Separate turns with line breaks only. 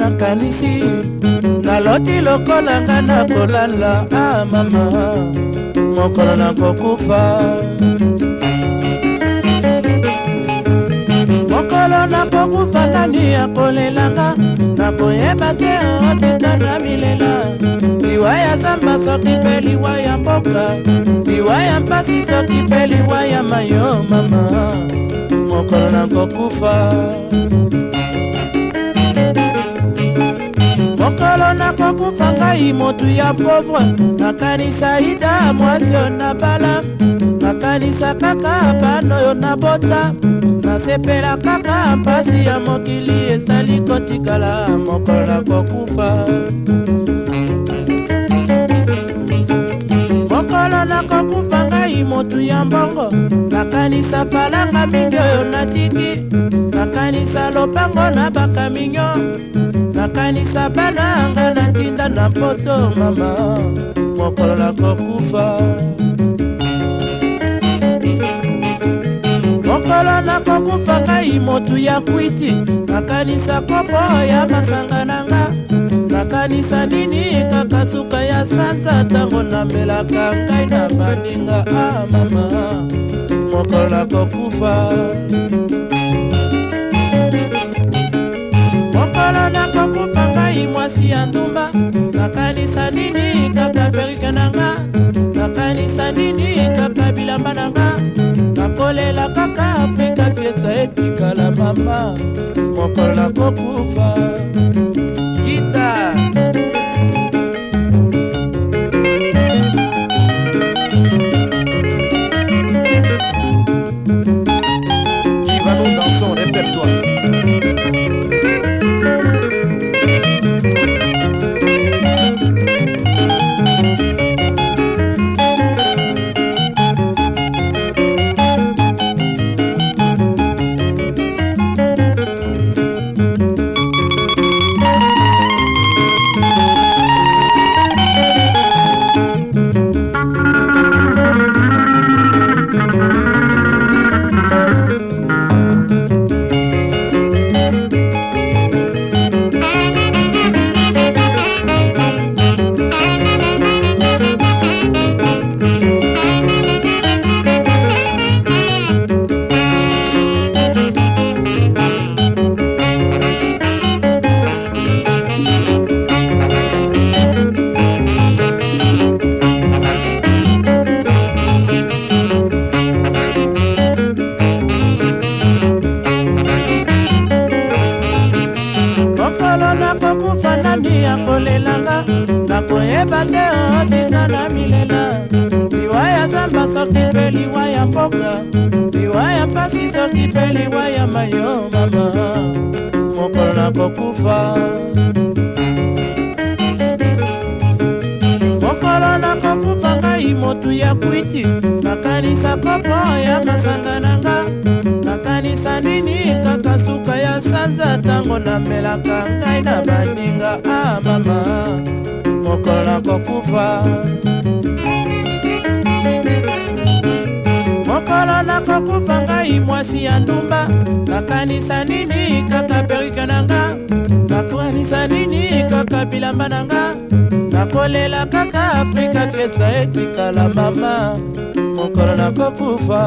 nakanisi naloti lokola nga nakolala amama ah, mokolo nakokufa maladi ya kolelanga nakoyeba te otetata milela liwa ya zamba soki mpe liwa ya mboka liwa ya mpasi soki mpe liwa ya mayo mama mokolo nakokufa mokolo nakokufa ngai motu ya povre nakanisa ida mwasi oyo nabala nakanisa kaka bana oyo nabota nasepela kaka mpasi ya mokili ezali kotikala mokola kokufa mokolo nakokufa ngai motu ya mbongo nakanisa falanga mingi oyo natiki nakanisa lopango na bakaminyo nakanisa bana yanga na ntinda na mpoto mama mokolo nakokufa ngai motu ya kwiti nakanisa kopo ya masanga na nga nakanisa nini kaka suka ya sanza ntango namelaka ngai na baninga a ah, mama mokolo nakokufa mokolo nakokufa ngai mwasi ya ndumba nakanisa nini kaka perike na nga nakanisa nini kaka bilamba na nga nakolela kaka afrika fiesa ete mokolo nakokufa fanandi ya kolelanga nakoyeba te otinga na milela liwa ya zamba soki mpe liwa ya mboka liwa ya mpasi soki mpe liwa ya mayo mama mokolo nakokufa mokolo nakokufa ngai motu ya kwiti nakanisa kopo ya masanga nanga nakanisa nini bongo namelaka ngai na baninga a ah, mama mokolo nakokufa mokolo nakokufa ngai mwasi ya ndumba nakanisa nini kaka perike na nga nakanisa nini kaka bilamba na nga nakolela kaka afrika krista etikala mama mokolo nakokufa